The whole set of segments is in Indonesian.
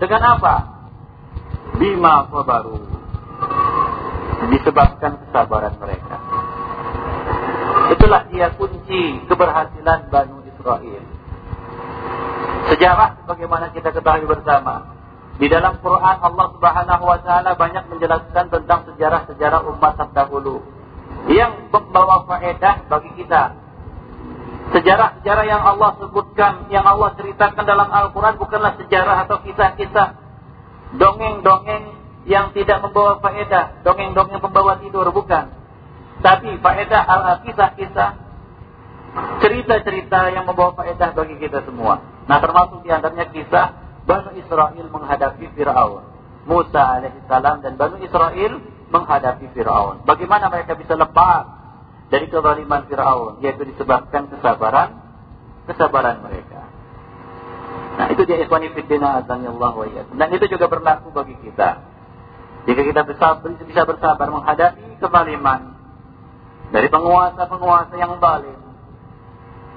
Dengan apa? Bima baru Disebabkan kesabaran mereka. Itulah dia kunci keberhasilan Banu Israel. Sejarah bagaimana kita ketahui bersama. Di dalam Quran Allah Subhanahu wa taala banyak menjelaskan tentang sejarah-sejarah umat terdahulu yang membawa faedah bagi kita. Sejarah-sejarah yang Allah sebutkan, yang Allah ceritakan dalam Al-Quran bukanlah sejarah atau kisah-kisah dongeng-dongeng yang tidak membawa faedah, dongeng-dongeng membawa tidur, bukan. Tapi faedah al-kisah-kisah, cerita-cerita yang membawa faedah bagi kita semua. Nah termasuk di antaranya kisah Banu Israel menghadapi Fir'aun. Musa alaihissalam dan Banu Israel menghadapi Fir'aun. Bagaimana mereka bisa lepas dari kezaliman Fir'aun, yaitu disebabkan kesabaran kesabaran mereka. Nah, itu dia ikhwani fiddina azanillah wa Dan itu juga berlaku bagi kita. Jika kita bisa, bisa bersabar menghadapi kezaliman dari penguasa-penguasa yang balik.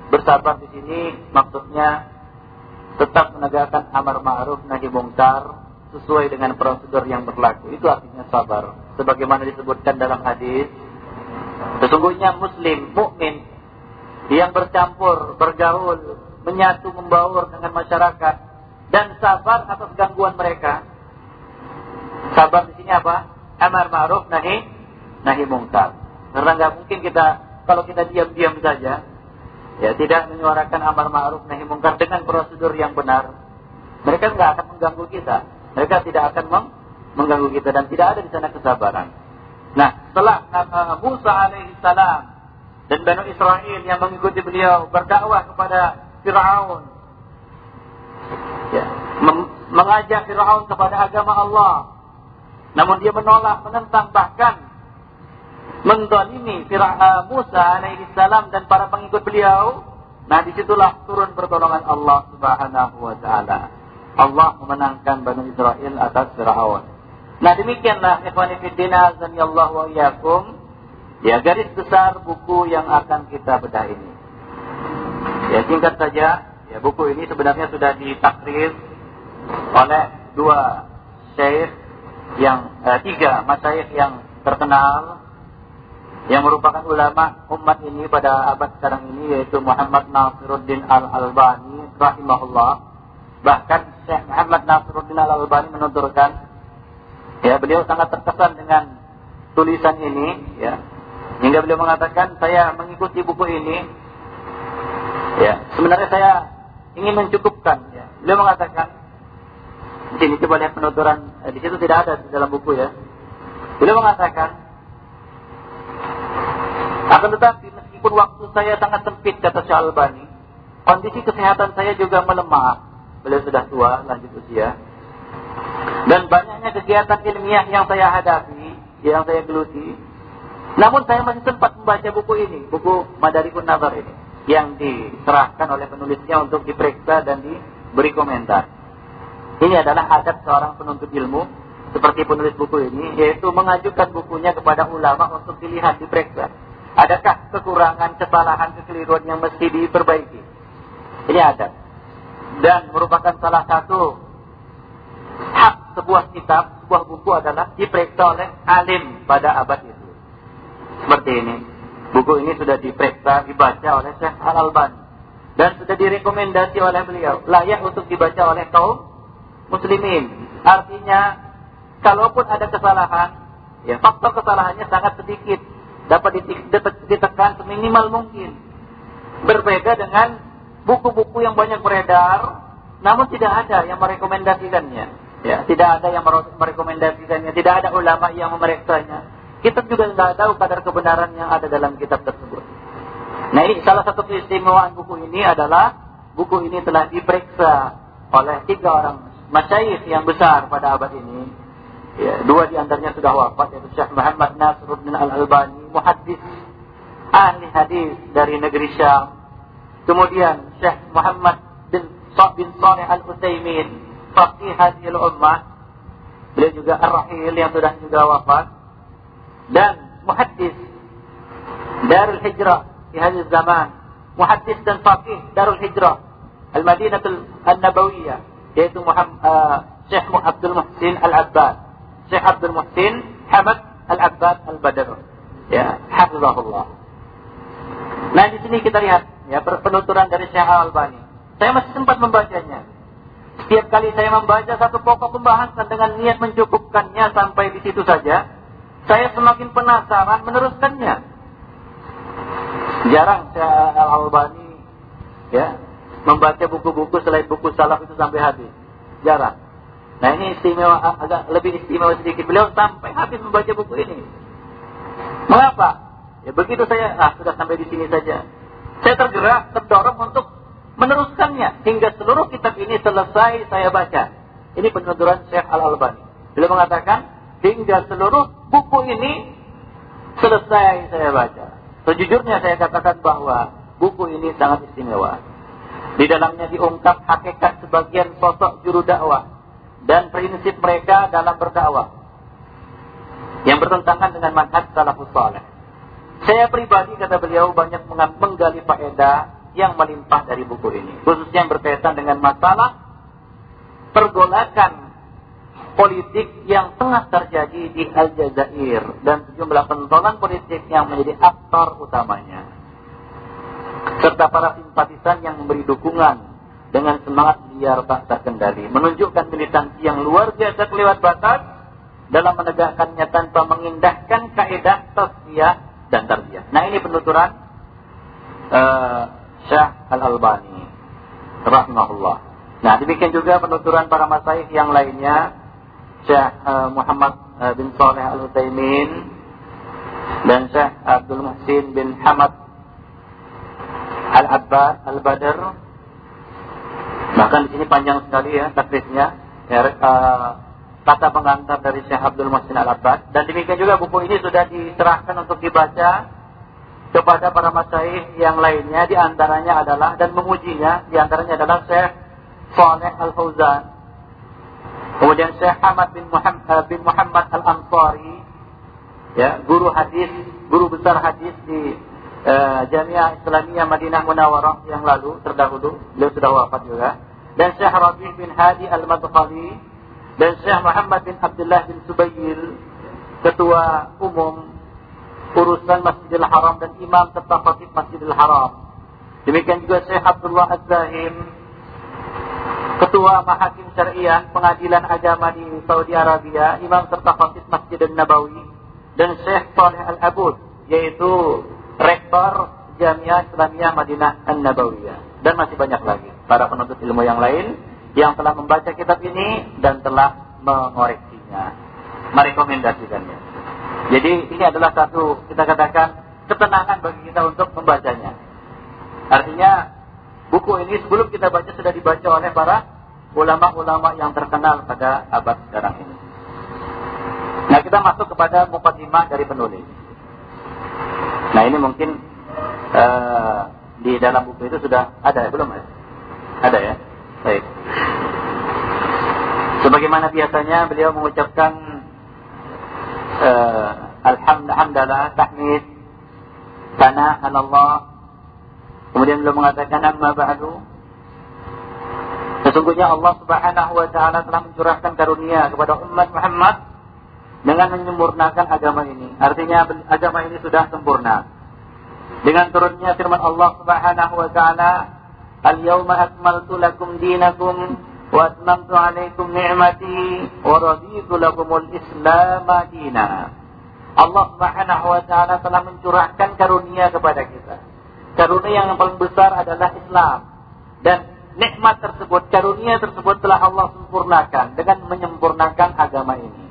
Bersabar di sini maksudnya tetap menegakkan amar ma'ruf nahi mungkar sesuai dengan prosedur yang berlaku. Itu artinya sabar. Sebagaimana disebutkan dalam hadis Sesungguhnya muslim, mukmin yang bercampur, bergaul, menyatu, membaur dengan masyarakat dan sabar atas gangguan mereka. Sabar di sini apa? Amar ma'ruf nahi nahi mungkar. Karena nggak mungkin kita kalau kita diam-diam saja, ya tidak menyuarakan amar ma'ruf nahi mungkar dengan prosedur yang benar, mereka nggak akan mengganggu kita. Mereka tidak akan mengganggu kita dan tidak ada di sana kesabaran. Nah, setelah uh, Musa alaihi salam dan Bani Israel yang mengikuti beliau berdakwah kepada Firaun, ya, mengajak Firaun kepada agama Allah, namun dia menolak, menentang bahkan mendolimi uh, Musa alaihi salam dan para pengikut beliau. Nah, di situlah turun pertolongan Allah Subhanahu wa taala. Allah memenangkan Bani Israel atas Firaun. Nah demikianlah ikhwani fiddina azanillah wa iyyakum ya garis besar buku yang akan kita bedah ini. Ya singkat saja, ya buku ini sebenarnya sudah ditakrir oleh dua syekh yang eh, tiga masyayikh yang terkenal yang merupakan ulama umat ini pada abad sekarang ini yaitu Muhammad Nasiruddin Al-Albani rahimahullah. Bahkan Syekh Muhammad Nasiruddin Al-Albani menuturkan Ya, beliau sangat terkesan dengan tulisan ini, ya. Hingga beliau mengatakan, saya mengikuti buku ini, ya. Sebenarnya saya ingin mencukupkan, ya. Beliau mengatakan, di sini coba lihat penuturan, eh, di situ tidak ada di dalam buku ya. Beliau mengatakan, akan tetapi meskipun waktu saya sangat sempit kata Syekh Albani, kondisi kesehatan saya juga melemah. Beliau sudah tua, lanjut usia. Dan banyaknya kegiatan ilmiah yang saya hadapi, yang saya geluti. Namun saya masih sempat membaca buku ini, buku Madarikun Nazar ini. Yang diserahkan oleh penulisnya untuk diperiksa dan diberi komentar. Ini adalah adat seorang penuntut ilmu seperti penulis buku ini, yaitu mengajukan bukunya kepada ulama untuk dilihat, diperiksa. Adakah kekurangan, kesalahan, kekeliruan yang mesti diperbaiki? Ini adat. Dan merupakan salah satu hak sebuah kitab, sebuah buku adalah diperiksa oleh alim pada abad itu. Seperti ini. Buku ini sudah diperiksa, dibaca oleh Syekh Al-Albani. Dan sudah direkomendasi oleh beliau. Layak untuk dibaca oleh kaum muslimin. Artinya, kalaupun ada kesalahan, ya faktor kesalahannya sangat sedikit. Dapat ditekan seminimal mungkin. Berbeda dengan buku-buku yang banyak beredar, namun tidak ada yang merekomendasikannya. Ya, tidak ada yang merekomendasikannya, tidak ada ulama yang memeriksanya. Kita juga tidak tahu kadar kebenaran yang ada dalam kitab tersebut. Nah ini salah satu keistimewaan buku ini adalah buku ini telah diperiksa oleh tiga orang masyayikh yang besar pada abad ini. Ya, dua di antaranya sudah wafat yaitu Syekh Muhammad Nasruddin Al-Albani, muhaddis ahli hadis dari negeri Syam. Kemudian Syekh Muhammad bin bin Saleh Al-Utsaimin faqih hadil ummah beliau juga ar-rahil yang sudah juga wafat dan muhaddis Darul Hijrah di hadis zaman muhaddis dan faqih Darul Hijrah Al-Madinatul An-Nabawiyah yaitu Muhammad uh, Syekh Abdul Muhsin Al-Abbad. Syekh Abdul Muhsin Hamad Al-Abbad Al-Badr. Ya, hafizahullah. Nah, di sini kita lihat ya penuturan dari Syekh Al-Albani. Saya masih sempat membacanya. Setiap kali saya membaca satu pokok pembahasan dengan niat mencukupkannya sampai di situ saja, saya semakin penasaran meneruskannya. Jarang Syekh Al-Albani ya membaca buku-buku selain buku salaf itu sampai habis. Jarang. Nah ini istimewa agak lebih istimewa sedikit beliau sampai habis membaca buku ini. Mengapa? Ya begitu saya ah sudah sampai di sini saja. Saya tergerak, terdorong untuk meneruskannya hingga seluruh kitab ini selesai saya baca. Ini penuturan Syekh Al Albani. Beliau mengatakan hingga seluruh buku ini selesai saya baca. Sejujurnya saya katakan bahwa buku ini sangat istimewa. Di dalamnya diungkap hakikat sebagian sosok juru dakwah dan prinsip mereka dalam berdakwah yang bertentangan dengan manhaj salafus saleh. Saya pribadi kata beliau banyak menggali faedah yang melimpah dari buku ini, khususnya yang berkaitan dengan masalah pergolakan politik yang tengah terjadi di Aljazair dan sejumlah pentolan politik yang menjadi aktor utamanya. Serta para simpatisan yang memberi dukungan dengan semangat liar tak terkendali, menunjukkan militansi yang luar biasa kelewat batas dalam menegakkannya tanpa mengindahkan kaidah tasfiyah dan tarbiyah. Nah ini penuturan uh, Syekh Al-Albani rahimahullah. Nah demikian juga penuturan para masaih yang lainnya. Syekh uh, Muhammad uh, bin Saleh Al-Utsaimin dan Syekh Abdul Muhsin bin Hamad Al-Abbas Al-Badr. Bahkan di sini panjang sekali ya takrisnya ya, uh, kata pengantar dari Syekh Abdul Muhsin Al-Abbas dan demikian juga buku ini sudah diserahkan untuk dibaca kepada para masyaih yang lainnya di antaranya adalah dan memujinya di antaranya adalah Syekh Saleh Al-Fauzan. Kemudian Syekh Ahmad bin Muhammad, eh, bin Muhammad Al-Ansari ya guru hadis guru besar hadis di uh, Jamiah Islamiyah Madinah Munawarah yang lalu terdahulu beliau sudah wafat juga. Dan Syekh Rabi bin Hadi Al-Madkhali dan Syekh Muhammad bin Abdullah bin Subayil ketua umum urusan Masjidil Haram dan imam serta khatib Masjidil Haram. Demikian juga Syekh Abdullah Az-Zahim ketua mahakim syariah pengadilan agama di Saudi Arabia imam serta khatib Masjid Nabawi dan Syekh Saleh Al-Abud yaitu rektor Jamiah Islamiyah Madinah An-Nabawiyah. Dan masih banyak lagi para penuntut ilmu yang lain yang telah membaca kitab ini dan telah mengoreksinya, merekomendasikannya. Jadi ini adalah satu kita katakan ketenangan bagi kita untuk membacanya. Artinya buku ini sebelum kita baca sudah dibaca oleh para ulama-ulama yang terkenal pada abad sekarang ini. Nah kita masuk kepada mukadimah dari penulis. Nah ini mungkin uh, di dalam buku itu sudah ada ya belum ya? Ada ya? Baik. Sebagaimana biasanya beliau mengucapkan uh, Alhamdulillah tahmid sana Allah kemudian beliau mengatakan amma ba'du Sesungguhnya Allah Subhanahu wa taala telah mencurahkan karunia kepada umat Muhammad dengan menyempurnakan agama ini. Artinya agama ini sudah sempurna. Dengan turunnya firman Allah Subhanahu wa taala, "Al-yauma akmaltu lakum dinakum 'alaikum ni'mati wa raditu lakumul Islam madina." Allah Subhanahu wa taala telah mencurahkan karunia kepada kita. Karunia yang paling besar adalah Islam. Dan nikmat tersebut, karunia tersebut telah Allah sempurnakan dengan menyempurnakan agama ini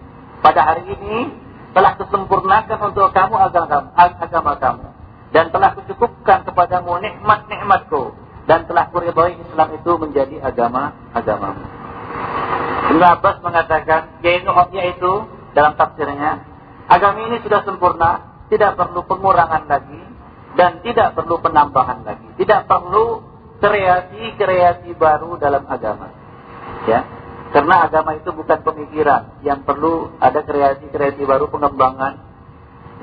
pada hari ini telah kesempurnakan untuk kamu agama, agama kamu dan telah kucukupkan kepadamu nikmat-nikmatku dan telah kuridhoi Islam itu menjadi agama agamamu. Ibn Abbas mengatakan yaitu yaitu dalam tafsirnya agama ini sudah sempurna, tidak perlu pengurangan lagi dan tidak perlu penambahan lagi, tidak perlu kreasi-kreasi baru dalam agama. Ya, karena agama itu bukan pemikiran yang perlu ada kreasi-kreasi baru pengembangan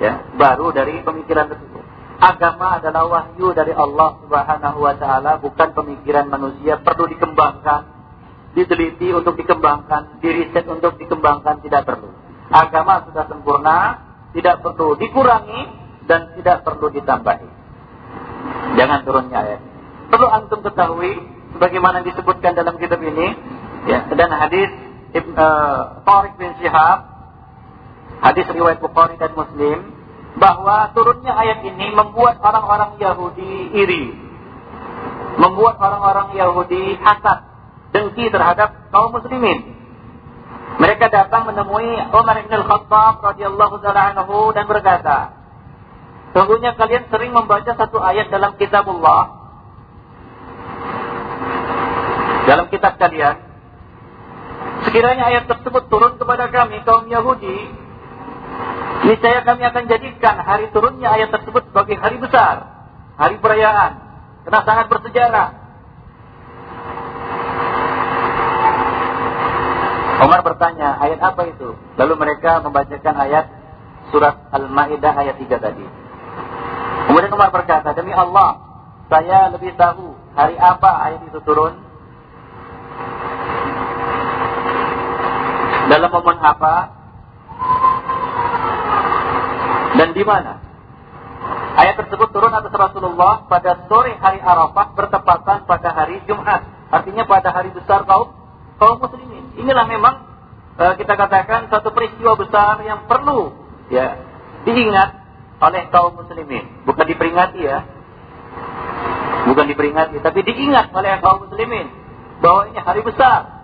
ya, baru dari pemikiran tersebut. Agama adalah wahyu dari Allah Subhanahu wa taala, bukan pemikiran manusia perlu dikembangkan diteliti untuk dikembangkan, diriset untuk dikembangkan tidak perlu. Agama sudah sempurna, tidak perlu dikurangi dan tidak perlu ditambahi. Jangan turunnya ayat. Perlu antum ketahui sebagaimana disebutkan dalam kitab ini ya dan hadis Ibn, uh, Tariq bin Syihab hadis riwayat Bukhari dan Muslim bahwa turunnya ayat ini membuat orang-orang Yahudi iri. Membuat orang-orang Yahudi hasad dengki terhadap kaum muslimin. Mereka datang menemui Umar bin Al-Khattab radhiyallahu taala anhu dan berkata Sungguhnya kalian sering membaca satu ayat dalam kitabullah. Dalam kitab kalian, sekiranya ayat tersebut turun kepada kami kaum Yahudi, niscaya kami akan jadikan hari turunnya ayat tersebut sebagai hari besar, hari perayaan, karena sangat bersejarah. Umar bertanya, ayat apa itu? Lalu mereka membacakan ayat surat Al-Maidah ayat 3 tadi. Kemudian Umar berkata, demi Allah, saya lebih tahu hari apa ayat itu turun Dalam momen apa? Dan di mana? Ayat tersebut turun atas Rasulullah pada sore hari Arafah bertepatan pada hari Jumat. Artinya pada hari besar kaum kaum muslimin. Inilah memang e, kita katakan satu peristiwa besar yang perlu ya diingat oleh kaum muslimin. Bukan diperingati ya. Bukan diperingati, tapi diingat oleh kaum muslimin bahwa ini hari besar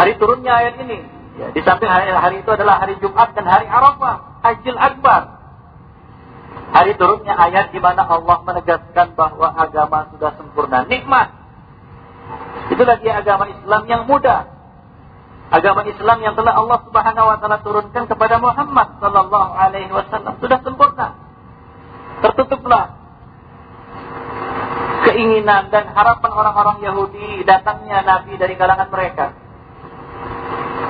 hari turunnya ayat ini. Di samping hari, hari itu adalah hari Jumat dan hari Arafah, Hajjil Akbar. Hari turunnya ayat di mana Allah menegaskan bahwa agama sudah sempurna, nikmat. Itulah dia agama Islam yang mudah. Agama Islam yang telah Allah Subhanahu wa taala turunkan kepada Muhammad sallallahu alaihi wasallam sudah sempurna. Tertutuplah keinginan dan harapan orang-orang Yahudi datangnya nabi dari kalangan mereka.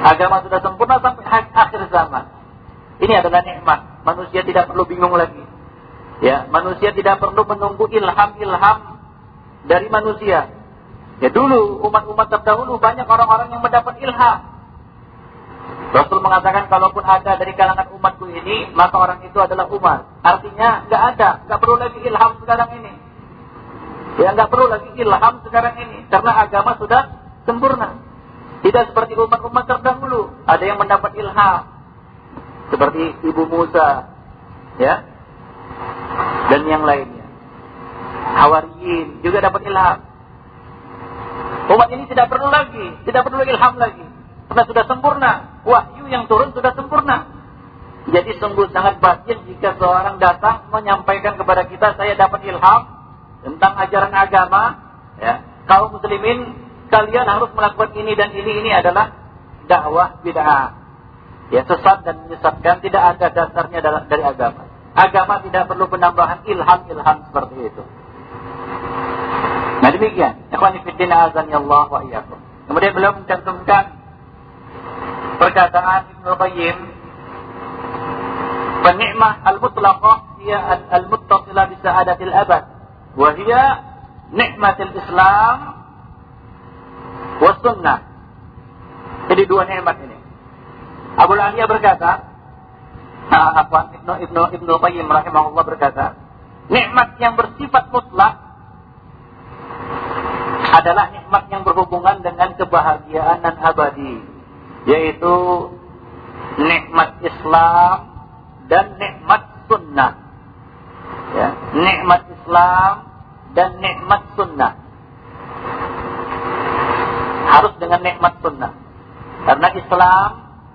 Agama sudah sempurna sampai akhir zaman. Ini adalah nikmat. Manusia tidak perlu bingung lagi. Ya, manusia tidak perlu menunggu ilham-ilham dari manusia. Ya dulu umat-umat terdahulu banyak orang-orang yang mendapat ilham. Rasul mengatakan kalaupun ada dari kalangan umatku ini, maka orang itu adalah umat. Artinya nggak ada, nggak perlu lagi ilham sekarang ini. Ya nggak perlu lagi ilham sekarang ini, karena agama sudah sempurna. Tidak seperti umat-umat terdahulu. Ada yang mendapat ilham. Seperti Ibu Musa. Ya. Dan yang lainnya. Hawariyin juga dapat ilham. Umat ini tidak perlu lagi. Tidak perlu ilham lagi. Karena sudah sempurna. Wahyu yang turun sudah sempurna. Jadi sungguh sangat batin jika seorang datang menyampaikan kepada kita saya dapat ilham tentang ajaran agama, ya, kaum muslimin kalian harus melakukan ini dan ini ini adalah dakwah bid'ah. Ya sesat dan menyesatkan tidak ada dasarnya dari agama. Agama tidak perlu penambahan ilham-ilham seperti itu. Nah demikian. Ikhwan fillah azan Allah wa iyyakum. Kemudian beliau mencantumkan perkataan Ibnu Qayyim Penikmah al-mutlaqah hiya al-muttasilah bi sa'adatil abad wa hiya nikmatul Islam sunnah. Jadi dua nikmat ini. Abu Aliyah berkata, apa Ibnu Ibnu Ibnu Qayyim rahimahullah berkata, nikmat yang bersifat mutlak adalah nikmat yang berhubungan dengan kebahagiaan dan abadi, yaitu nikmat Islam dan nikmat sunnah. Ya, nikmat Islam dan nikmat sunnah harus dengan nikmat sunnah. Karena Islam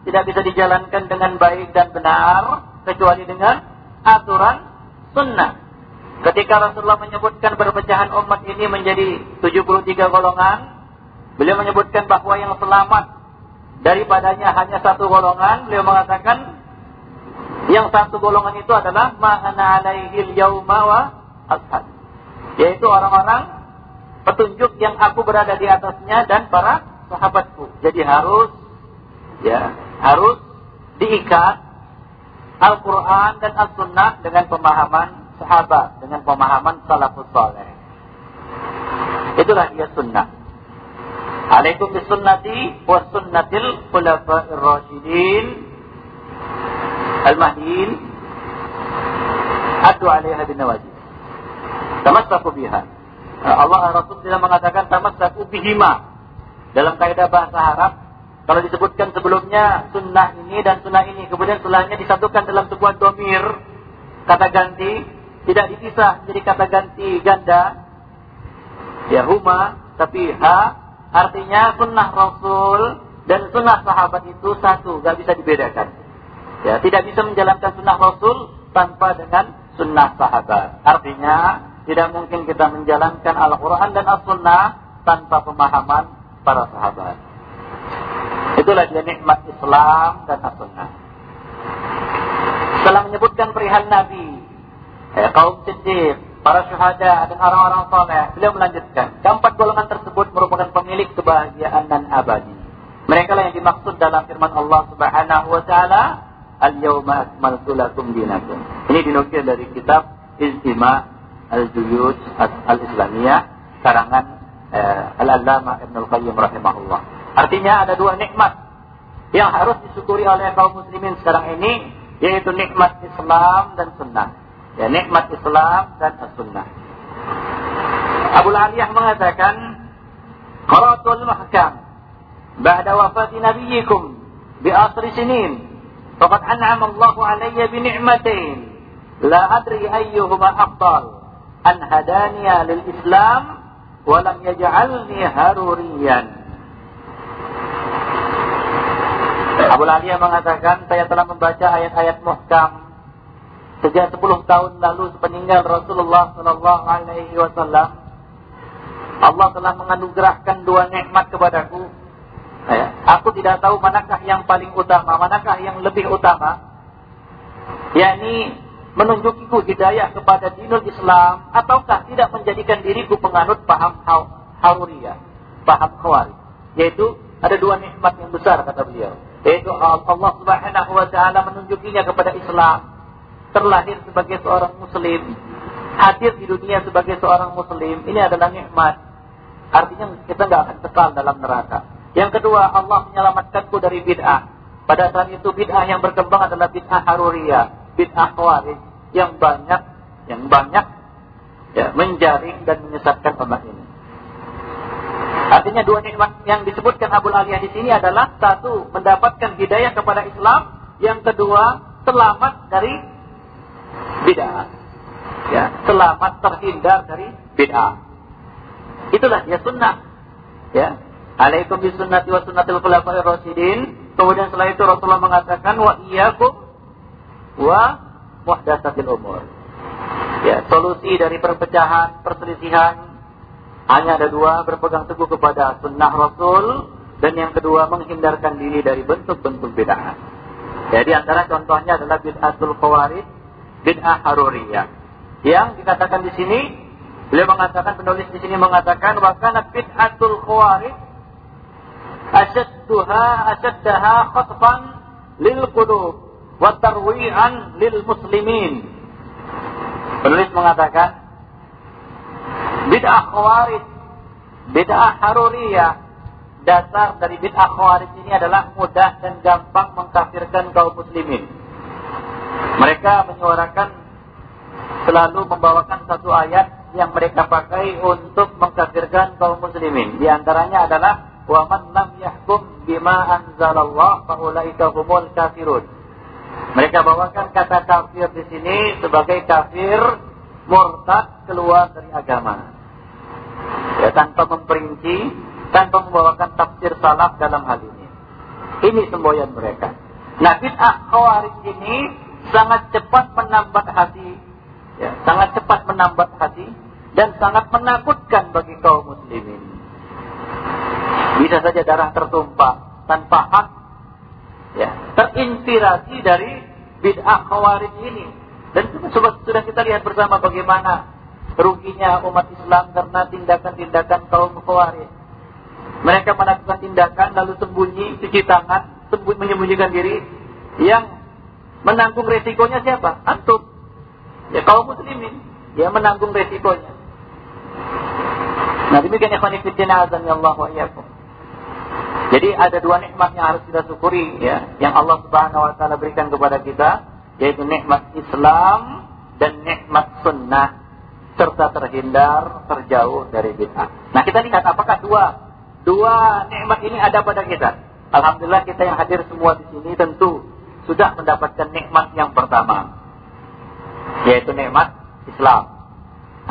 tidak bisa dijalankan dengan baik dan benar kecuali dengan aturan sunnah. Ketika Rasulullah menyebutkan perpecahan umat ini menjadi 73 golongan, beliau menyebutkan bahwa yang selamat daripadanya hanya satu golongan, beliau mengatakan yang satu golongan itu adalah ma'ana alaihil yauma wa ashab. Yaitu orang-orang petunjuk yang aku berada di atasnya dan para sahabatku. Jadi harus ya, harus diikat Al-Qur'an dan As-Sunnah dengan pemahaman sahabat, dengan pemahaman salafus saleh. Itulah dia sunnah. Alaikum bisunnati wa sunnatil khulafa'ir rasyidin al-mahdin adu 'alaiha bin nawajib. Tamassaku biha. Allah Rasul tidak mengatakan tamassaku bihima. Dalam kaidah bahasa Arab, kalau disebutkan sebelumnya sunnah ini dan sunnah ini, kemudian setelahnya disatukan dalam sebuah domir, kata ganti, tidak dipisah jadi kata ganti ganda, ya huma, tapi ha Artinya sunnah Rasul dan sunnah sahabat itu satu, gak bisa dibedakan. Ya, tidak bisa menjalankan sunnah Rasul tanpa dengan sunnah sahabat. Artinya, tidak mungkin kita menjalankan Al-Quran dan As-Sunnah tanpa pemahaman para sahabat. Itulah dia nikmat Islam dan As-Sunnah. Setelah menyebutkan perihal Nabi, ya, kaum Siddiq, para syuhada dan orang-orang soleh. Beliau melanjutkan, keempat golongan tersebut merupakan pemilik kebahagiaan dan abadi. Mereka lah yang dimaksud dalam firman Allah Subhanahu wa taala, "Al-yauma akmaltu lakum dinakum." Ini dinukil dari kitab Istima Al-Juyud Al-Islamiyah karangan eh, Al-Allamah Ibnu Al-Qayyim rahimahullah. Artinya ada dua nikmat yang harus disyukuri oleh kaum muslimin sekarang ini yaitu nikmat Islam dan sunnah ya nikmat Islam dan as-sunnah. Abu Aliyah mengatakan, Qaratul mahkam ba'da wafati nabiyikum bi asri sinin faqad an'ama Allahu alayya bi ni'matain la adri ayyuhuma afdal an hadaniya lil Islam wa lam yaj'alni haruriyan Abu Aliyah mengatakan saya telah membaca ayat-ayat muhkam Sejak 10 tahun lalu sepeninggal Rasulullah Sallallahu Alaihi Wasallam, Allah telah menganugerahkan dua nikmat kepadaku. Ya, aku tidak tahu manakah yang paling utama, manakah yang lebih utama. yakni menunjukiku hidayah kepada dinul Islam ataukah tidak menjadikan diriku penganut paham haruriyah, paham khawarij. Yaitu ada dua nikmat yang besar kata beliau. Yaitu Allah Subhanahu wa taala menunjukinya kepada Islam terlahir sebagai seorang muslim, hadir di dunia sebagai seorang muslim, ini adalah nikmat. Artinya kita nggak akan kekal dalam neraka. Yang kedua, Allah menyelamatkanku dari bid'ah. Pada saat itu bid'ah yang berkembang adalah bid'ah haruriyah, bid'ah khawarij yang banyak, yang banyak ya, menjaring dan menyesatkan umat ini. Artinya dua nikmat yang disebutkan Abu Aliyah di sini adalah satu mendapatkan hidayah kepada Islam, yang kedua selamat dari bid'ah. Ya, selamat terhindar dari bid'ah. Itulah dia sunnah. Ya. Alaikum bisunnati wa sunnatil khulafa'ir. Kemudian setelah itu Rasulullah mengatakan wa iyyakum wa muhdatsatil umur. Ya, solusi dari perpecahan, perselisihan hanya ada dua, berpegang teguh kepada sunnah Rasul dan yang kedua menghindarkan diri dari bentuk-bentuk bid'ah. Jadi antara contohnya adalah bid'atul khawarij bid'ah haruriyah. Yang dikatakan di sini, beliau mengatakan penulis di sini mengatakan wa kana bid'atul khawarij asyadduha asyaddaha khatfan lil qulub wa tarwi'an lil muslimin. Penulis mengatakan bid'ah khawarij, bid'ah haruriyah dasar dari bid'ah khawarij ini adalah mudah dan gampang mengkafirkan kaum muslimin. Mereka menyuarakan selalu membawakan satu ayat yang mereka pakai untuk mengkafirkan kaum muslimin. Di antaranya adalah wa man lam yahkum bima anzalallah fa ulaika humul kafirun. Mereka bawakan kata kafir di sini sebagai kafir murtad keluar dari agama. Ya, tanpa memperinci, tanpa membawakan tafsir salaf dalam hal ini. Ini semboyan mereka. Nah, bid'ah khawarij ini sangat cepat menambat hati, ya, sangat cepat menambat hati dan sangat menakutkan bagi kaum muslimin. Bisa saja darah tertumpah tanpa hak, ya, terinspirasi dari bid'ah khawarij ini. Dan sudah, sudah kita lihat bersama bagaimana ruginya umat Islam karena tindakan-tindakan kaum khawarij. Mereka melakukan tindakan lalu sembunyi, cuci tangan, sembunyi, menyembunyikan diri yang Menanggung resikonya siapa? Antum. Ya kaum muslimin. Ya menanggung resikonya. Nah demikian ikhwan fillah azan ya Allah wa. Jadi ada dua nikmat yang harus kita syukuri ya, yang Allah Subhanahu wa taala berikan kepada kita, yaitu nikmat Islam dan nikmat sunnah serta terhindar terjauh dari bid'ah. Nah, kita lihat apakah dua dua nikmat ini ada pada kita. Alhamdulillah kita yang hadir semua di sini tentu sudah mendapatkan nikmat yang pertama, yaitu nikmat Islam.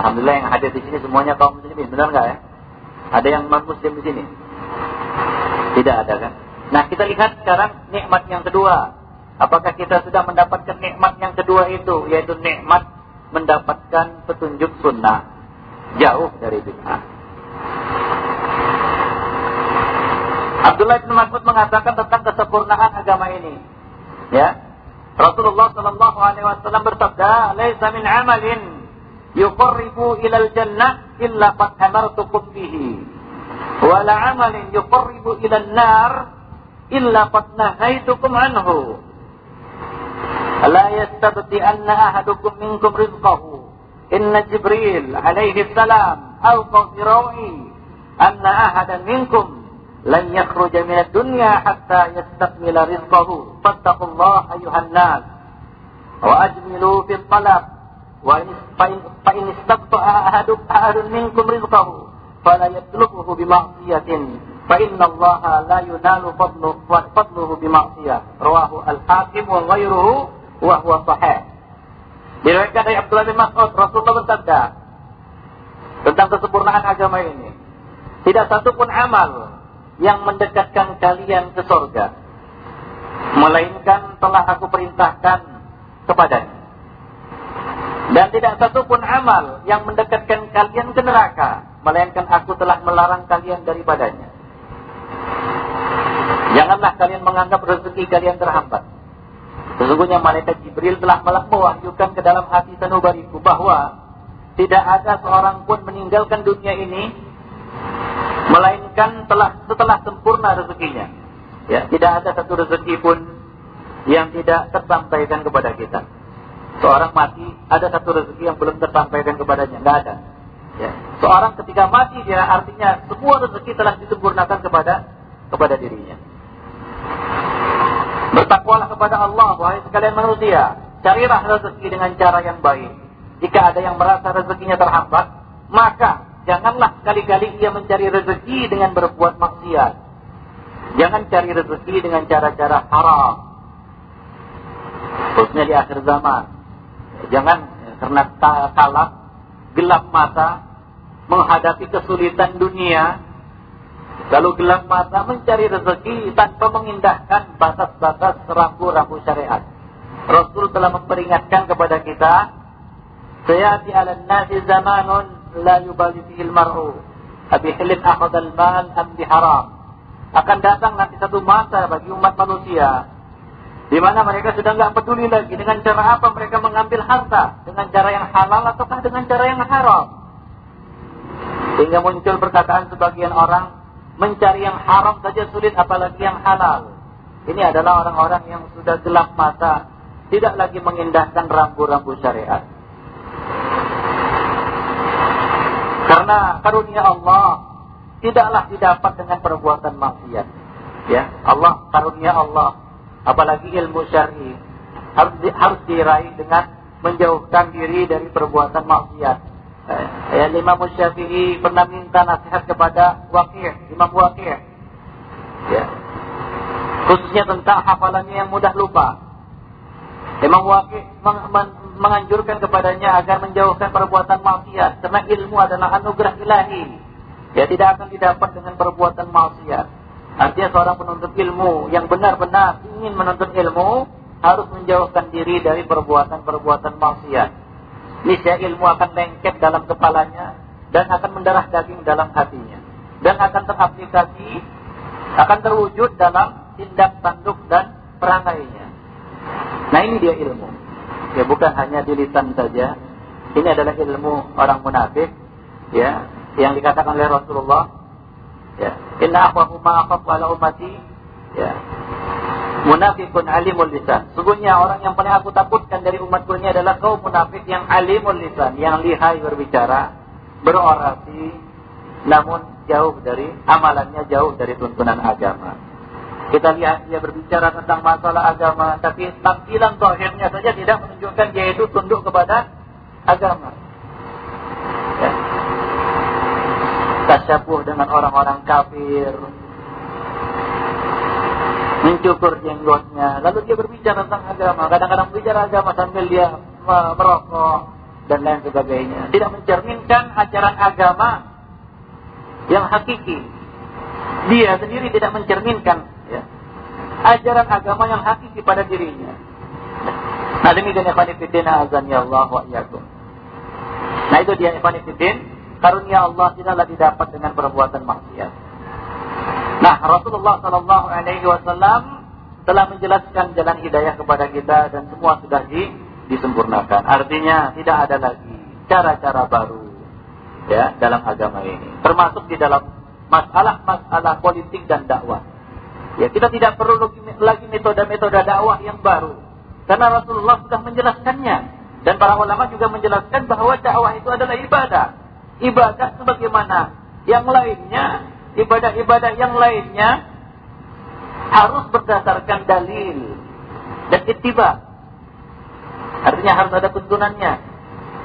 Alhamdulillah yang hadir di sini semuanya kaum muslimin, benar nggak ya? Ada yang non muslim di sini? Tidak ada kan? Nah kita lihat sekarang nikmat yang kedua. Apakah kita sudah mendapatkan nikmat yang kedua itu, yaitu nikmat mendapatkan petunjuk sunnah jauh dari bid'ah. Abdullah bin Mas'ud mengatakan tentang kesempurnaan agama ini. Ya, Rasulullah Shallallahu Alaihi Wasallam bersabda, "Laisa min amalin yuqarribu ilal jannah illa qad amartukum bihi." ولا عمل يقرب إلى النار إلا قد نهيتكم عنه. لا يستبدي أن أحدكم منكم رزقه؟ إن جبريل عليه السلام القى في روعي أن أحدا منكم لن يخرج من الدنيا حتى يستكمل رزقه. فاتقوا الله أيها الناس وأجملوا في الطلب. فإن استبطأ أحد, أحد منكم رزقه diriwayatkan dari Abdullah bin Mas'ud Rasulullah bersabda tentang kesempurnaan agama ini tidak satu pun amal yang mendekatkan kalian ke surga melainkan telah aku perintahkan kepadanya. Dan tidak satu pun amal yang mendekatkan kalian ke neraka melainkan aku telah melarang kalian daripadanya. Janganlah kalian menganggap rezeki kalian terhambat. Sesungguhnya malaikat Jibril telah mewahyukan ke dalam hati sanubariku bahwa tidak ada seorang pun meninggalkan dunia ini melainkan telah setelah sempurna rezekinya. Ya, tidak ada satu rezeki pun yang tidak tersampaikan kepada kita. Seorang mati ada satu rezeki yang belum tersampaikan kepadanya, tidak ada. Seorang ketika mati dia artinya semua rezeki telah disempurnakan kepada kepada dirinya. Bertakwalah kepada Allah, wahai sekalian manusia. Carilah rezeki dengan cara yang baik. Jika ada yang merasa rezekinya terhambat, maka janganlah sekali-kali ia mencari rezeki dengan berbuat maksiat. Jangan cari rezeki dengan cara-cara haram. Khususnya di akhir zaman. Jangan karena talak gelap mata menghadapi kesulitan dunia, lalu gelap mata mencari rezeki tanpa mengindahkan batas-batas rambu-rambu syariat. Rasul telah memperingatkan kepada kita, "Sayati 'alan nasi zamanun la yubali fihi al-mar'u abihilin akhadha al-mal am biharam." Akan datang nanti satu masa bagi umat manusia di mana mereka sudah nggak peduli lagi dengan cara apa mereka mengambil harta, dengan cara yang halal ataukah dengan cara yang haram. Sehingga muncul perkataan sebagian orang mencari yang haram saja sulit apalagi yang halal. Ini adalah orang-orang yang sudah gelap mata, tidak lagi mengindahkan rambu-rambu syariat. Karena karunia Allah tidaklah didapat dengan perbuatan maksiat. Ya, Allah karunia Allah, apalagi ilmu syar'i harus di, harus diraih dengan menjauhkan diri dari perbuatan maksiat. Ya, Imam Syafi'i pernah minta nasihat kepada Waqi', Imam Waqi'. Ya. Khususnya tentang hafalannya yang mudah lupa. Imam Waqi' meng menganjurkan kepadanya agar menjauhkan perbuatan maksiat karena ilmu adalah anugerah ilahi. Ya tidak akan didapat dengan perbuatan maksiat. Artinya seorang penuntut ilmu yang benar-benar ingin menuntut ilmu harus menjauhkan diri dari perbuatan-perbuatan maksiat niscaya ilmu akan lengket dalam kepalanya dan akan mendarah daging dalam hatinya dan akan teraplikasi akan terwujud dalam tindak tanduk dan perangainya. Nah ini dia ilmu. Ya bukan hanya di lisan saja. Ini adalah ilmu orang munafik ya yang dikatakan oleh Rasulullah ya inna akhwafu ma ala ummati ya munafikun alimul lisan. Sungguhnya orang yang paling aku takutkan dari umatku ini adalah kaum munafik yang alimul lisan, yang lihai berbicara, berorasi, namun jauh dari amalannya jauh dari tuntunan agama. Kita lihat dia berbicara tentang masalah agama, tapi tampilan zahirnya saja tidak menunjukkan dia itu tunduk kepada agama. Ya. Tasyabuh dengan orang-orang kafir, mencukur jenggotnya, lalu dia berbicara tentang agama. Kadang-kadang berbicara agama sambil dia merokok dan lain sebagainya. Tidak mencerminkan ajaran agama yang hakiki. Dia sendiri tidak mencerminkan ya, ajaran agama yang hakiki pada dirinya. Nah demikian Ikhwanifidin azan ya Allah wa iyakum. Nah itu dia Ikhwanifidin, karunia Allah tidaklah didapat dengan perbuatan maksiat. Nah, Rasulullah Shallallahu Alaihi Wasallam telah menjelaskan jalan hidayah kepada kita dan semua sudah di, disempurnakan. Artinya tidak ada lagi cara-cara baru ya dalam agama ini. Termasuk di dalam masalah-masalah politik dan dakwah. Ya, kita tidak perlu lagi metode-metode dakwah yang baru. Karena Rasulullah sudah menjelaskannya. Dan para ulama juga menjelaskan bahwa dakwah itu adalah ibadah. Ibadah sebagaimana yang lainnya ibadah-ibadah yang lainnya harus berdasarkan dalil dan ittiba. Artinya harus ada tuntunannya.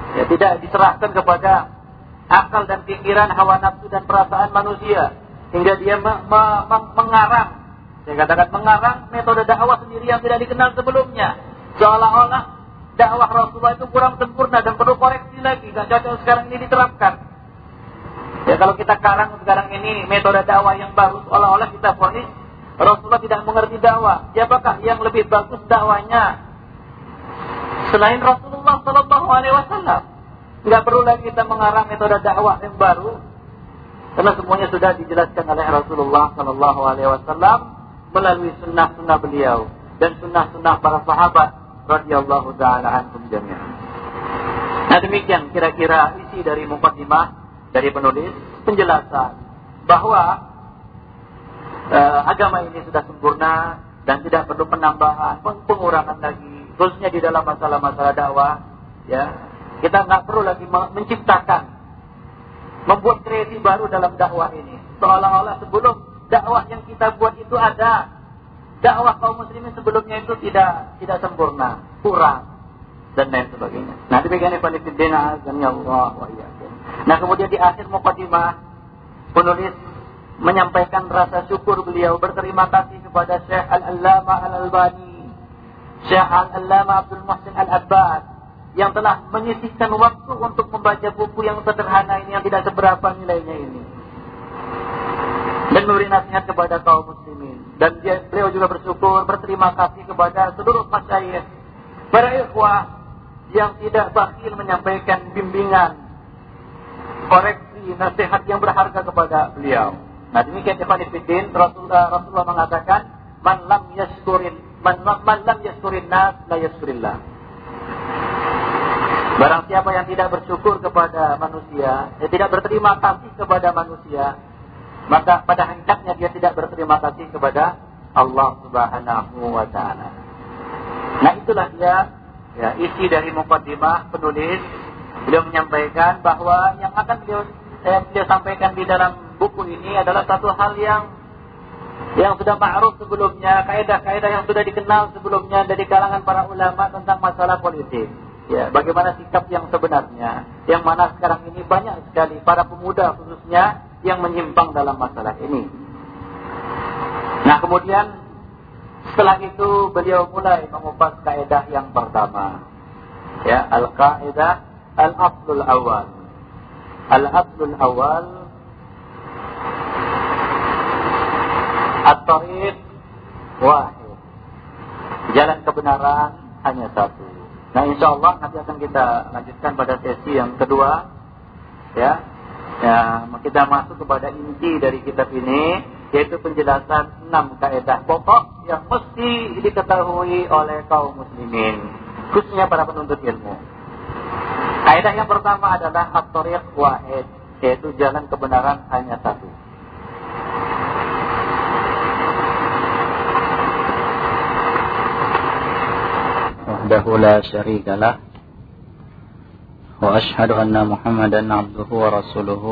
Ya, tidak diserahkan kepada akal dan pikiran, hawa nafsu dan perasaan manusia hingga dia me me me mengarang. Saya katakan mengarang metode dakwah sendiri yang tidak dikenal sebelumnya. Seolah-olah dakwah Rasulullah itu kurang sempurna dan perlu koreksi lagi. Cocok sekarang ini diterapkan. Kalau kita karang sekarang ini metode dakwah yang baru seolah-olah kita fonis Rasulullah tidak mengerti dakwah. Siapakah yang lebih bagus dakwanya selain Rasulullah Sallallahu Alaihi Wasallam? Tidak perlu lagi kita mengarang metode dakwah yang baru karena semuanya sudah dijelaskan oleh Rasulullah Sallallahu Alaihi Wasallam melalui sunnah-sunnah beliau dan sunnah-sunnah para sahabat radhiyallahu taala anhum jami'an. Nah demikian kira-kira isi dari mukadimah dari penulis penjelasan bahwa uh, agama ini sudah sempurna dan tidak perlu penambahan, pengurangan lagi, khususnya di dalam masalah-masalah dakwah. Ya, kita nggak perlu lagi menciptakan, membuat kreasi baru dalam dakwah ini. Seolah-olah sebelum dakwah yang kita buat itu ada, dakwah kaum muslimin sebelumnya itu tidak tidak sempurna, kurang dan lain sebagainya. Nah, demikian Ibn Fiddin azan ya Allah wa Nah kemudian di akhir mukadimah penulis menyampaikan rasa syukur beliau berterima kasih kepada Syekh Al-Allama Al-Albani, Syekh Al-Allama Abdul Muhsin Al-Abbad yang telah menyisihkan waktu untuk membaca buku yang sederhana ini yang tidak seberapa nilainya ini. Dan memberi nasihat kepada kaum muslimin. Dan dia, beliau juga bersyukur, berterima kasih kepada seluruh masyayikh, para ikhwah yang tidak bakhil menyampaikan bimbingan koreksi nasihat yang berharga kepada beliau. Nah demikian Ibn Fiddin Rasulullah, Rasulullah mengatakan man lam yaskurin man, man lam yaskurin nas la yaskurillah. Barang siapa yang tidak bersyukur kepada manusia, yang tidak berterima kasih kepada manusia, maka pada hendaknya dia tidak berterima kasih kepada Allah Subhanahu wa taala. Nah, itulah dia ya isi dari mukadimah penulis Beliau menyampaikan bahwa yang akan beliau saya beliau sampaikan di dalam buku ini adalah satu hal yang yang sudah ma'ruf sebelumnya, kaidah-kaidah yang sudah dikenal sebelumnya dari kalangan para ulama tentang masalah politik. Ya, bagaimana sikap yang sebenarnya, yang mana sekarang ini banyak sekali para pemuda khususnya yang menyimpang dalam masalah ini. Nah, kemudian setelah itu beliau mulai mengupas kaidah yang pertama. Ya, al-kaidah al-aslul awal. Al-aslul awal At-tariq wahid. Jalan kebenaran hanya satu. Nah, insya Allah nanti akan kita lanjutkan pada sesi yang kedua. Ya, ya kita masuk kepada inti dari kitab ini, yaitu penjelasan enam kaidah pokok yang mesti diketahui oleh kaum muslimin, khususnya para penuntut ilmu. Kaidah yang pertama adalah at-tariq wahid, yaitu jalan kebenaran hanya satu. وحده لا شريك له وأشهد أن محمدا عبده ورسوله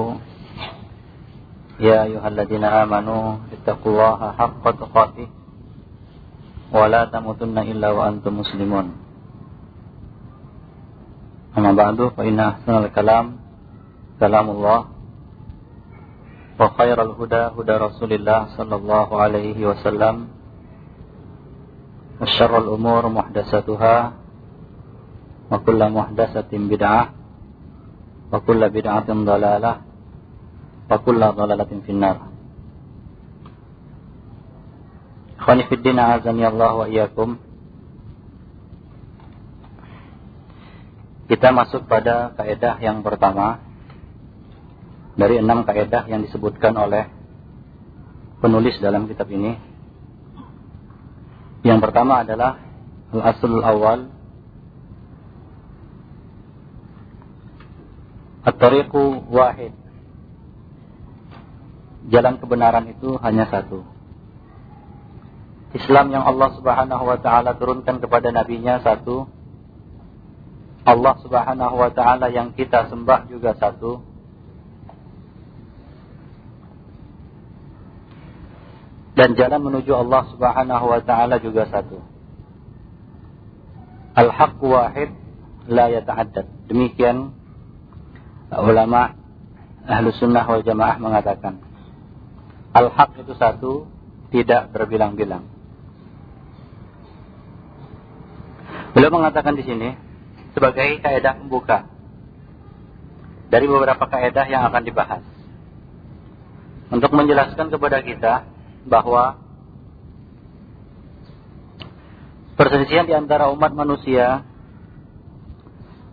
يا أيها الذين آمنوا اتقوا الله حق تقاته ولا تموتن إلا وأنتم مسلمون أما بعد فإن أحسن الكلام كلام الله وخير الهدى هدى رسول الله صلى الله عليه وسلم وشر الأمور محدثاتها وكل محدثة بدعة وكل بدعة ضلالة وكل ضلالة في النار Ikhwani fiddin azani Allah wa iyakum Kita masuk pada kaedah yang pertama Dari enam kaedah yang disebutkan oleh penulis dalam kitab ini Yang pertama adalah Al-Aslul Awal At-tariqu wahid. Jalan kebenaran itu hanya satu. Islam yang Allah Subhanahu wa taala turunkan kepada nabinya satu. Allah Subhanahu wa taala yang kita sembah juga satu. Dan jalan menuju Allah Subhanahu wa taala juga satu. Al-haq wahid la yata'addad. Demikian ulama ahlu sunnah wal jamaah mengatakan al-haq itu satu tidak berbilang-bilang beliau mengatakan di sini sebagai kaidah pembuka dari beberapa kaidah yang akan dibahas. Untuk menjelaskan kepada kita bahwa perselisihan di antara umat manusia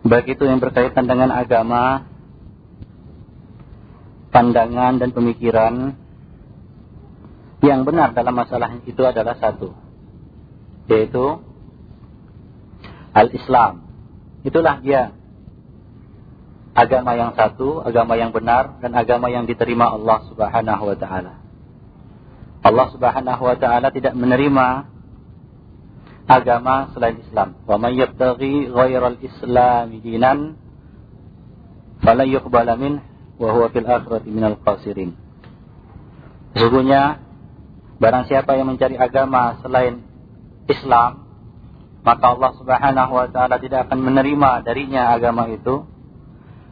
baik itu yang berkaitan dengan agama pandangan dan pemikiran yang benar dalam masalah itu adalah satu yaitu al-Islam itulah dia. Agama yang satu agama yang benar dan agama yang diterima Allah Subhanahu wa taala. Allah Subhanahu wa taala tidak menerima agama selain Islam. Wa may yabtaghi ghairal islam dinan falan yuqbala minhu wa huwa fil akhirati minal khasirin. Sesungguhnya barang siapa yang mencari agama selain Islam, maka Allah Subhanahu wa taala tidak akan menerima darinya agama itu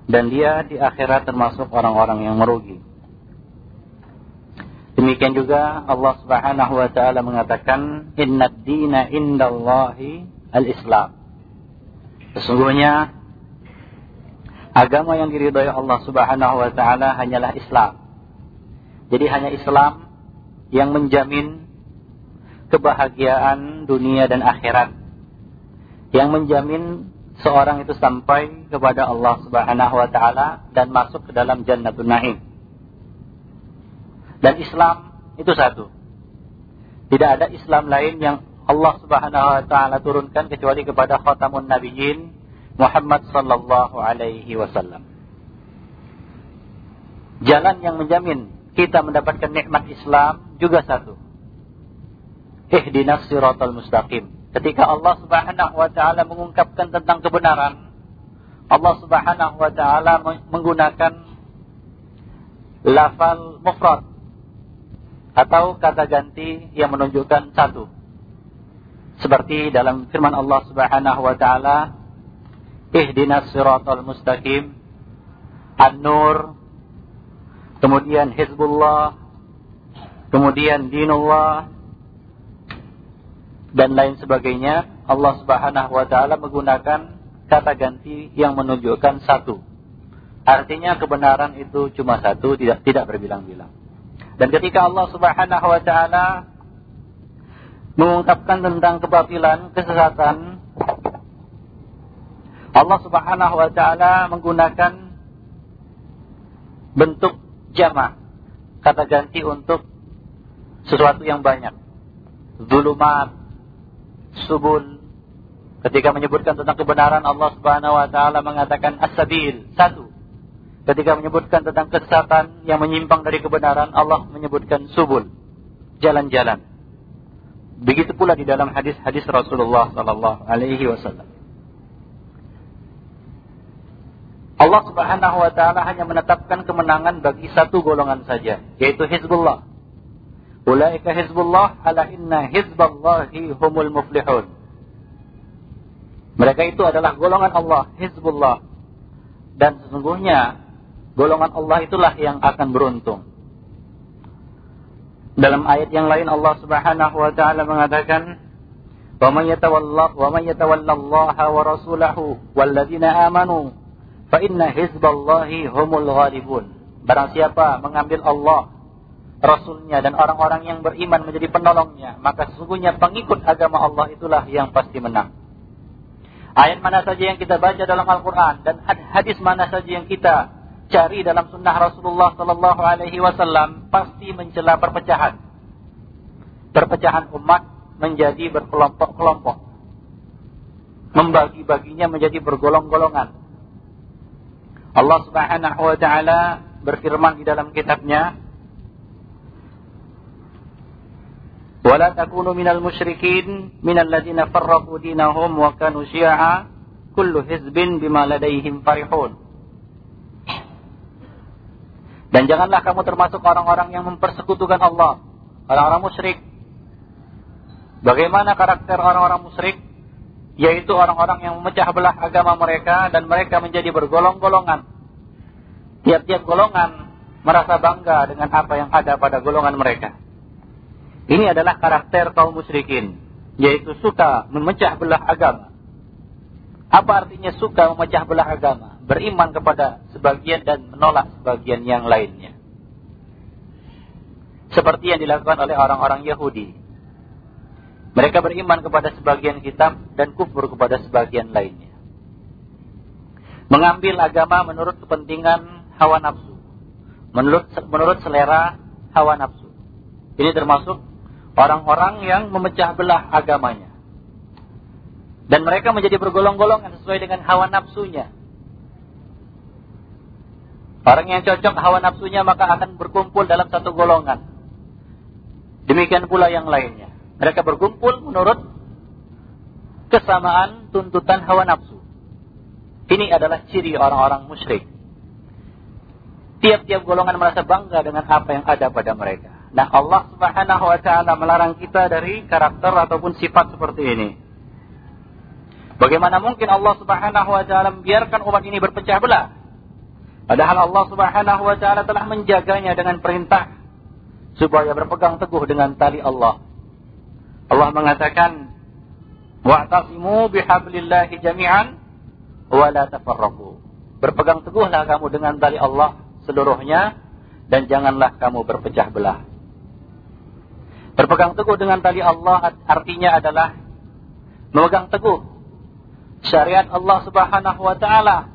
dan dia di akhirat termasuk orang-orang yang merugi. Demikian juga Allah Subhanahu wa taala mengatakan innad dina indallahi al-Islam. Sesungguhnya agama yang diridhoi Allah Subhanahu wa taala hanyalah Islam. Jadi hanya Islam yang menjamin kebahagiaan dunia dan akhirat. Yang menjamin seorang itu sampai kepada Allah Subhanahu wa taala dan masuk ke dalam Jannatul Naim. Dan Islam itu satu. Tidak ada Islam lain yang Allah Subhanahu wa taala turunkan kecuali kepada khatamun nabiyyin Muhammad sallallahu alaihi wasallam. Jalan yang menjamin kita mendapatkan nikmat Islam juga satu. Ihdinas siratal mustaqim. Ketika Allah Subhanahu wa taala mengungkapkan tentang kebenaran, Allah Subhanahu wa taala menggunakan lafal mufrad atau kata ganti yang menunjukkan satu. Seperti dalam firman Allah Subhanahu wa taala ihdinas siratal mustaqim an-nur kemudian hizbullah kemudian dinullah dan lain sebagainya Allah Subhanahu wa taala menggunakan kata ganti yang menunjukkan satu artinya kebenaran itu cuma satu tidak tidak berbilang-bilang dan ketika Allah Subhanahu wa taala mengungkapkan tentang kebatilan kesesatan Allah Subhanahu wa taala menggunakan bentuk jama kata ganti untuk sesuatu yang banyak. Zulumat, subul. Ketika menyebutkan tentang kebenaran Allah Subhanahu wa taala mengatakan as-sabil, satu. Ketika menyebutkan tentang kesesatan yang menyimpang dari kebenaran, Allah menyebutkan subul, jalan-jalan. Begitu pula di dalam hadis-hadis Rasulullah sallallahu alaihi wasallam. Allah Subhanahu wa taala hanya menetapkan kemenangan bagi satu golongan saja, yaitu Hizbullah. Ulaika Hizbullah ala inna hizballahi humul muflihun. Mereka itu adalah golongan Allah, Hizbullah. Dan sesungguhnya golongan Allah itulah yang akan beruntung. Dalam ayat yang lain Allah Subhanahu wa taala mengatakan, "Wa may yatawalla wa may yatawallallaha wa rasulahu walladzina amanu fa inna hizballahi humul ghalibun." Barang siapa mengambil Allah, Rasulnya dan orang-orang yang beriman menjadi penolongnya, maka sesungguhnya pengikut agama Allah itulah yang pasti menang. Ayat mana saja yang kita baca dalam Al-Quran dan hadis mana saja yang kita cari dalam sunnah Rasulullah Sallallahu Alaihi Wasallam pasti mencela perpecahan. Perpecahan umat menjadi berkelompok-kelompok. Membagi-baginya menjadi bergolong-golongan. Allah Subhanahu wa taala berfirman di dalam kitabnya, "Wala takunu minal musyrikin minal ladzina farraqu dinahum wa kanu syi'a kullu hizbin bima ladaihim farihun." Dan janganlah kamu termasuk orang-orang yang mempersekutukan Allah. Orang-orang musyrik. Bagaimana karakter orang-orang musyrik? Yaitu orang-orang yang memecah belah agama mereka dan mereka menjadi bergolong-golongan. Tiap-tiap golongan merasa bangga dengan apa yang ada pada golongan mereka. Ini adalah karakter kaum musyrikin. Yaitu suka memecah belah agama. Apa artinya suka memecah belah agama? beriman kepada sebagian dan menolak sebagian yang lainnya. Seperti yang dilakukan oleh orang-orang Yahudi. Mereka beriman kepada sebagian kitab dan kufur kepada sebagian lainnya. Mengambil agama menurut kepentingan hawa nafsu. Menurut, menurut selera hawa nafsu. Ini termasuk orang-orang yang memecah belah agamanya. Dan mereka menjadi bergolong-golongan sesuai dengan hawa nafsunya Orang yang cocok hawa nafsunya maka akan berkumpul dalam satu golongan. Demikian pula yang lainnya. Mereka berkumpul menurut kesamaan tuntutan hawa nafsu. Ini adalah ciri orang-orang musyrik. Tiap-tiap golongan merasa bangga dengan apa yang ada pada mereka. Nah Allah subhanahu wa ta'ala melarang kita dari karakter ataupun sifat seperti ini. Bagaimana mungkin Allah subhanahu wa ta'ala membiarkan umat ini berpecah belah? Padahal Allah Subhanahu wa taala telah menjaganya dengan perintah supaya berpegang teguh dengan tali Allah. Allah mengatakan, "Wa'tasimu bihablillahi jami'an wa la tafarraqu." Berpegang teguhlah kamu dengan tali Allah seluruhnya dan janganlah kamu berpecah belah. Berpegang teguh dengan tali Allah artinya adalah memegang teguh syariat Allah Subhanahu wa taala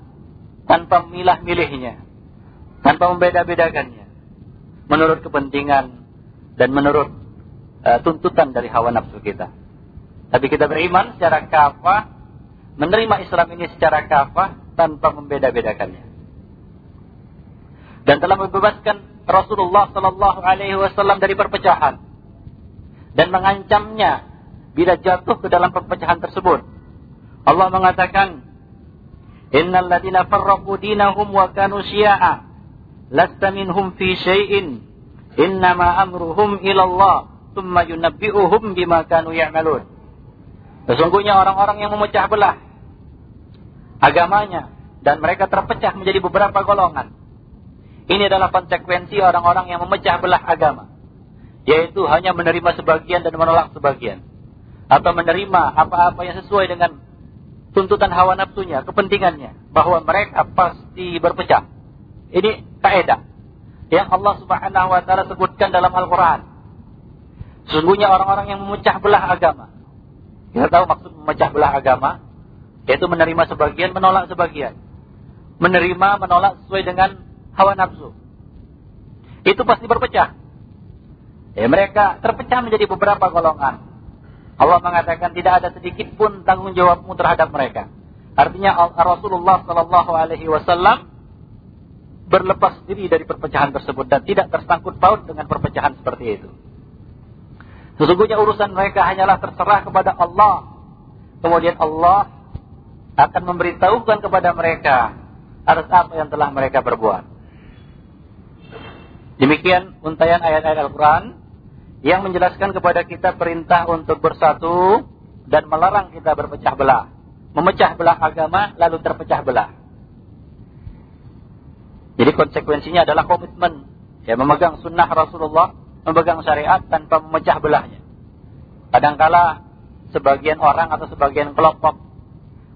tanpa milah-milihnya, tanpa membeda-bedakannya, menurut kepentingan dan menurut uh, tuntutan dari hawa nafsu kita. Tapi kita beriman secara kafah, menerima Islam ini secara kafah tanpa membeda-bedakannya. Dan telah membebaskan Rasulullah Sallallahu Alaihi Wasallam dari perpecahan dan mengancamnya bila jatuh ke dalam perpecahan tersebut. Allah mengatakan, Innal ladina farraqu dinahum wa kanu syi'a lasta minhum fi syai'in innama amruhum ila Allah thumma yunabbi'uhum bima kanu ya'malun. Sesungguhnya orang-orang yang memecah belah agamanya dan mereka terpecah menjadi beberapa golongan. Ini adalah konsekuensi orang-orang yang memecah belah agama. Yaitu hanya menerima sebagian dan menolak sebagian. Atau menerima apa-apa yang sesuai dengan tuntutan hawa nafsunya, kepentingannya, bahwa mereka pasti berpecah. Ini kaidah yang Allah Subhanahu wa taala sebutkan dalam Al-Qur'an. Sesungguhnya orang-orang yang memecah belah agama. Kita tahu maksud memecah belah agama yaitu menerima sebagian, menolak sebagian. Menerima, menolak sesuai dengan hawa nafsu. Itu pasti berpecah. Ya, mereka terpecah menjadi beberapa golongan. Allah mengatakan tidak ada sedikit pun tanggung jawabmu terhadap mereka. Artinya Rasulullah Shallallahu Alaihi Wasallam berlepas diri dari perpecahan tersebut dan tidak tersangkut paut dengan perpecahan seperti itu. Sesungguhnya urusan mereka hanyalah terserah kepada Allah. Kemudian Allah akan memberitahukan kepada mereka atas apa yang telah mereka perbuat. Demikian untayan ayat-ayat Al-Quran yang menjelaskan kepada kita perintah untuk bersatu dan melarang kita berpecah belah. Memecah belah agama lalu terpecah belah. Jadi konsekuensinya adalah komitmen. Ya, memegang sunnah Rasulullah, memegang syariat tanpa memecah belahnya. Kadangkala sebagian orang atau sebagian kelompok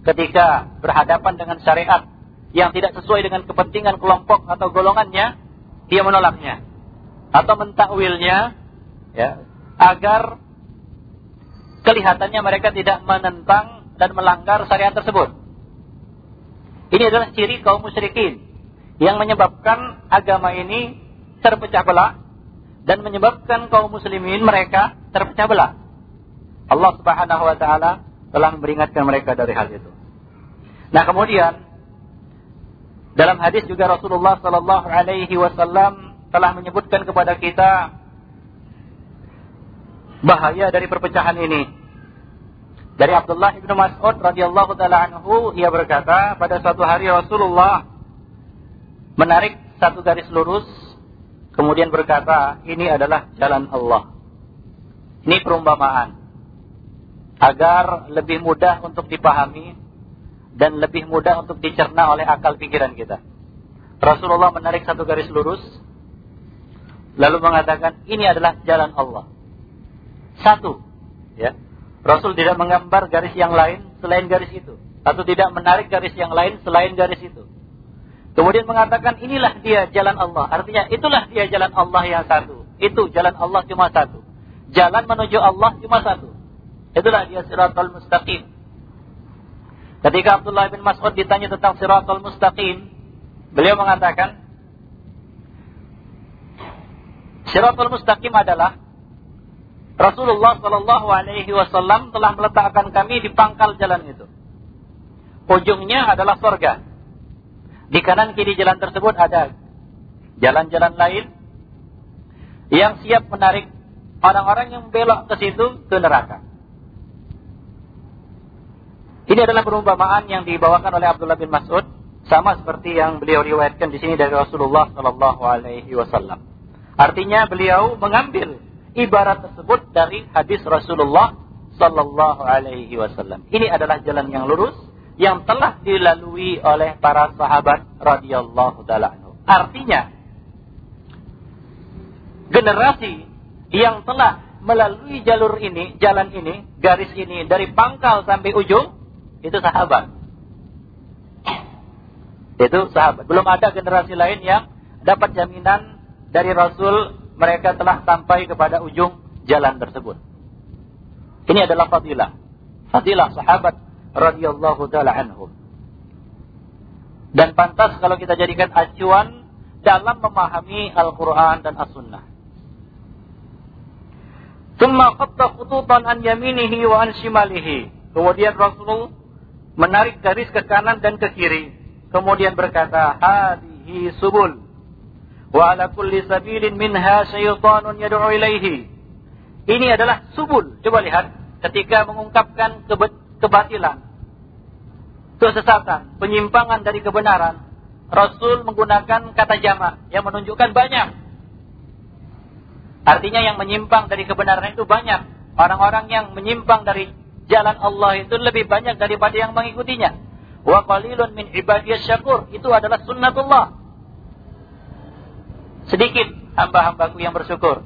ketika berhadapan dengan syariat yang tidak sesuai dengan kepentingan kelompok atau golongannya, dia menolaknya atau mentakwilnya ya, agar kelihatannya mereka tidak menentang dan melanggar syariat tersebut. Ini adalah ciri kaum musyrikin yang menyebabkan agama ini terpecah belah dan menyebabkan kaum muslimin mereka terpecah belah. Allah Subhanahu wa taala telah memperingatkan mereka dari hal itu. Nah, kemudian dalam hadis juga Rasulullah sallallahu alaihi wasallam telah menyebutkan kepada kita bahaya dari perpecahan ini. Dari Abdullah bin Mas'ud radhiyallahu taala anhu ia berkata, pada suatu hari Rasulullah menarik satu garis lurus kemudian berkata, "Ini adalah jalan Allah." Ini perumpamaan agar lebih mudah untuk dipahami dan lebih mudah untuk dicerna oleh akal pikiran kita. Rasulullah menarik satu garis lurus lalu mengatakan ini adalah jalan Allah. Satu, ya. Rasul tidak menggambar garis yang lain selain garis itu atau tidak menarik garis yang lain selain garis itu. Kemudian mengatakan inilah dia jalan Allah. Artinya itulah dia jalan Allah yang satu. Itu jalan Allah cuma satu. Jalan menuju Allah cuma satu. Itulah dia siratul mustaqim. Ketika Abdullah bin Mas'ud ditanya tentang siratul mustaqim, beliau mengatakan Siratul mustaqim adalah Rasulullah Shallallahu Alaihi Wasallam telah meletakkan kami di pangkal jalan itu. Ujungnya adalah surga. Di kanan kiri jalan tersebut ada jalan-jalan lain yang siap menarik orang-orang yang belok ke situ ke neraka. Ini adalah perumpamaan yang dibawakan oleh Abdullah bin Mas'ud sama seperti yang beliau riwayatkan di sini dari Rasulullah Shallallahu Alaihi Wasallam. Artinya beliau mengambil ibarat tersebut dari hadis Rasulullah Shallallahu Alaihi Wasallam. Ini adalah jalan yang lurus yang telah dilalui oleh para sahabat radhiyallahu taala Artinya generasi yang telah melalui jalur ini, jalan ini, garis ini dari pangkal sampai ujung itu sahabat. Itu sahabat. Belum ada generasi lain yang dapat jaminan dari Rasul mereka telah sampai kepada ujung jalan tersebut. Ini adalah fadilah. Fadilah sahabat radhiyallahu taala anhum. Dan pantas kalau kita jadikan acuan dalam memahami Al-Quran dan As-Sunnah. Thumma qatta khututan an yaminihi wa an shimalihi. Kemudian Rasul menarik garis ke kanan dan ke kiri. Kemudian berkata, Hadihi subul. Wa ala kulli sabilin minha syaitanun yad'u. Ini adalah subul. Coba lihat ketika mengungkapkan kebatilan, kesesatan, penyimpangan dari kebenaran, Rasul menggunakan kata jama yang menunjukkan banyak. Artinya yang menyimpang dari kebenaran itu banyak. Orang-orang yang menyimpang dari jalan Allah itu lebih banyak daripada yang mengikutinya. Wa qalilun min ibadiyas syakur. Itu adalah sunnatullah. Sedikit hamba-hambaku yang bersyukur.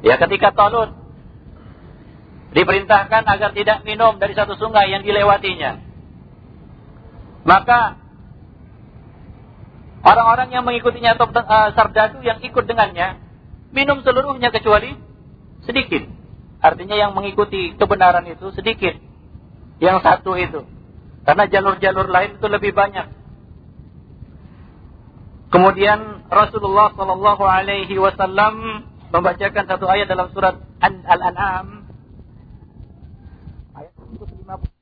Ya ketika Talut diperintahkan agar tidak minum dari satu sungai yang dilewatinya. Maka orang-orang yang mengikutinya atau uh, sardadu yang ikut dengannya minum seluruhnya kecuali sedikit. Artinya yang mengikuti kebenaran itu sedikit. Yang satu itu. Karena jalur-jalur lain itu lebih banyak. Kemudian Rasulullah Shallallahu Alaihi Wasallam membacakan satu ayat dalam surat Al-An'am. Ayat 150